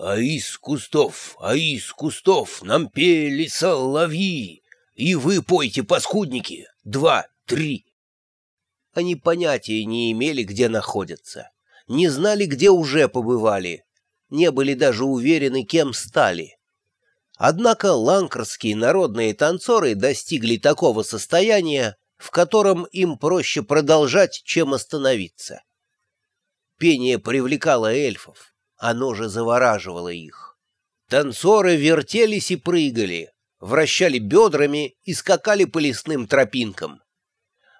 А из кустов, а из кустов нам пели соловьи, и вы пойте, паскудники, два, три. Они понятия не имели, где находятся, не знали, где уже побывали, не были даже уверены, кем стали. Однако ланкерские народные танцоры достигли такого состояния, в котором им проще продолжать, чем остановиться. Пение привлекало эльфов, оно же завораживало их. Танцоры вертелись и прыгали, вращали бедрами и скакали по лесным тропинкам.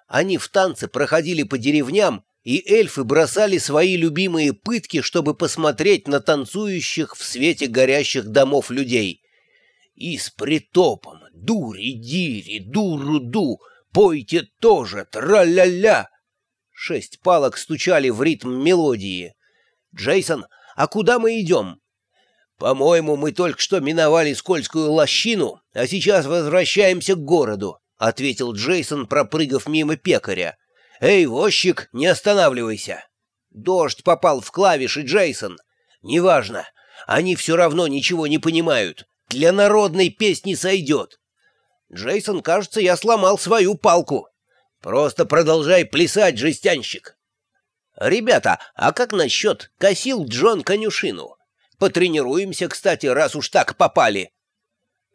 Они в танце проходили по деревням, и эльфы бросали свои любимые пытки, чтобы посмотреть на танцующих в свете горящих домов людей. И с притопом «Дури-дири, дуру-ду, пойте тоже, тра-ля-ля!» Шесть палок стучали в ритм мелодии. «Джейсон, а куда мы идем?» «По-моему, мы только что миновали скользкую лощину, а сейчас возвращаемся к городу», — ответил Джейсон, пропрыгав мимо пекаря. «Эй, возчик, не останавливайся!» «Дождь попал в клавиши, Джейсон!» «Неважно, они все равно ничего не понимают. Для народной песни сойдет!» «Джейсон, кажется, я сломал свою палку!» «Просто продолжай плясать, жестянщик!» «Ребята, а как насчет косил Джон конюшину? Потренируемся, кстати, раз уж так попали!»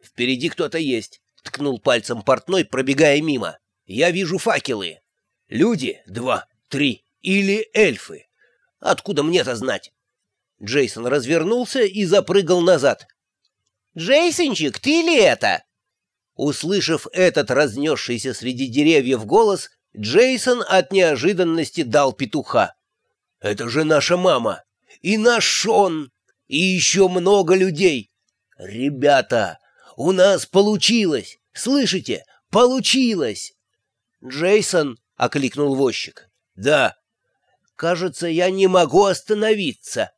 «Впереди кто-то есть!» — ткнул пальцем портной, пробегая мимо. «Я вижу факелы!» Люди — два, три или эльфы. Откуда мне-то знать? Джейсон развернулся и запрыгал назад. «Джейсончик, ты ли это?» Услышав этот разнесшийся среди деревьев голос, Джейсон от неожиданности дал петуха. «Это же наша мама! И наш Шон! И еще много людей! Ребята, у нас получилось! Слышите? Получилось!» «Джейсон!» — окликнул возчик. «Да». «Кажется, я не могу остановиться».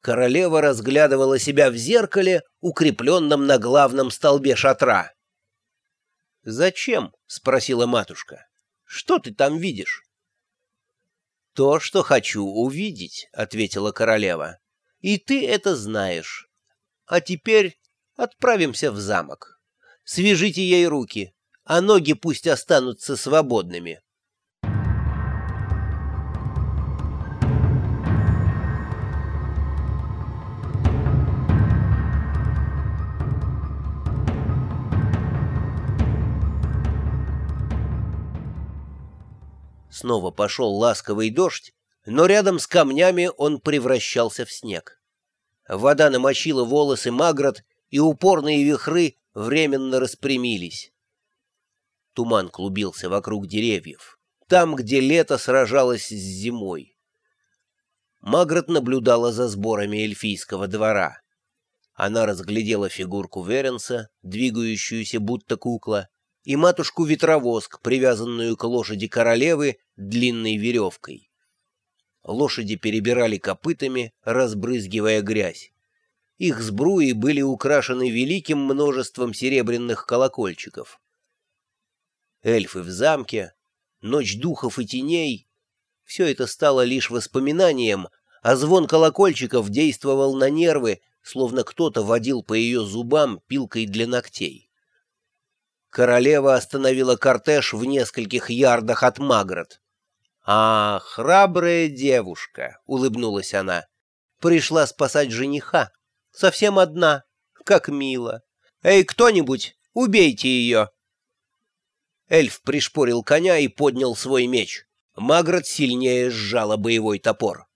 Королева разглядывала себя в зеркале, укрепленном на главном столбе шатра. «Зачем?» — спросила матушка. «Что ты там видишь?» «То, что хочу увидеть», — ответила королева. «И ты это знаешь. А теперь отправимся в замок. Свяжите ей руки, а ноги пусть останутся свободными». Снова пошел ласковый дождь, но рядом с камнями он превращался в снег. Вода намочила волосы Магрот, и упорные вихры временно распрямились. Туман клубился вокруг деревьев, там, где лето сражалось с зимой. Магрот наблюдала за сборами эльфийского двора. Она разглядела фигурку Веренса, двигающуюся будто кукла, и матушку-ветровоск, привязанную к лошади королевы длинной веревкой. Лошади перебирали копытами, разбрызгивая грязь. Их сбруи были украшены великим множеством серебряных колокольчиков. Эльфы в замке, ночь духов и теней — все это стало лишь воспоминанием, а звон колокольчиков действовал на нервы, словно кто-то водил по ее зубам пилкой для ногтей. Королева остановила кортеж в нескольких ярдах от Магрот. «А, храбрая девушка!» — улыбнулась она. «Пришла спасать жениха. Совсем одна. Как мило. Эй, кто-нибудь, убейте ее!» Эльф пришпорил коня и поднял свой меч. Магрот сильнее сжала боевой топор.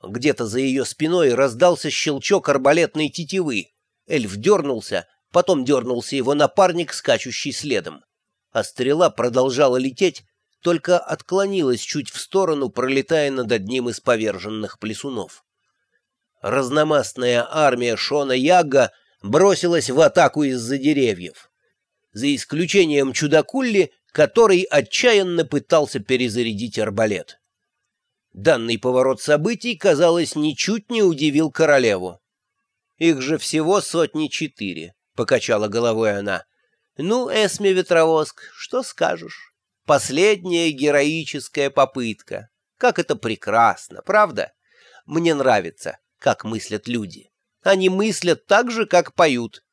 Где-то за ее спиной раздался щелчок арбалетной тетивы. Эльф дернулся, Потом дернулся его напарник, скачущий следом. А стрела продолжала лететь, только отклонилась чуть в сторону, пролетая над одним из поверженных плесунов. Разномастная армия Шона Ягга бросилась в атаку из-за деревьев. За исключением чудакулли, который отчаянно пытался перезарядить арбалет. Данный поворот событий, казалось, ничуть не удивил королеву. «Их же всего сотни четыре», — покачала головой она. «Ну, Эсме Ветровоск, что скажешь? Последняя героическая попытка. Как это прекрасно, правда? Мне нравится, как мыслят люди. Они мыслят так же, как поют».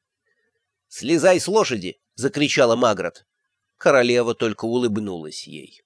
«Слезай с лошади!» — закричала Магрот. Королева только улыбнулась ей.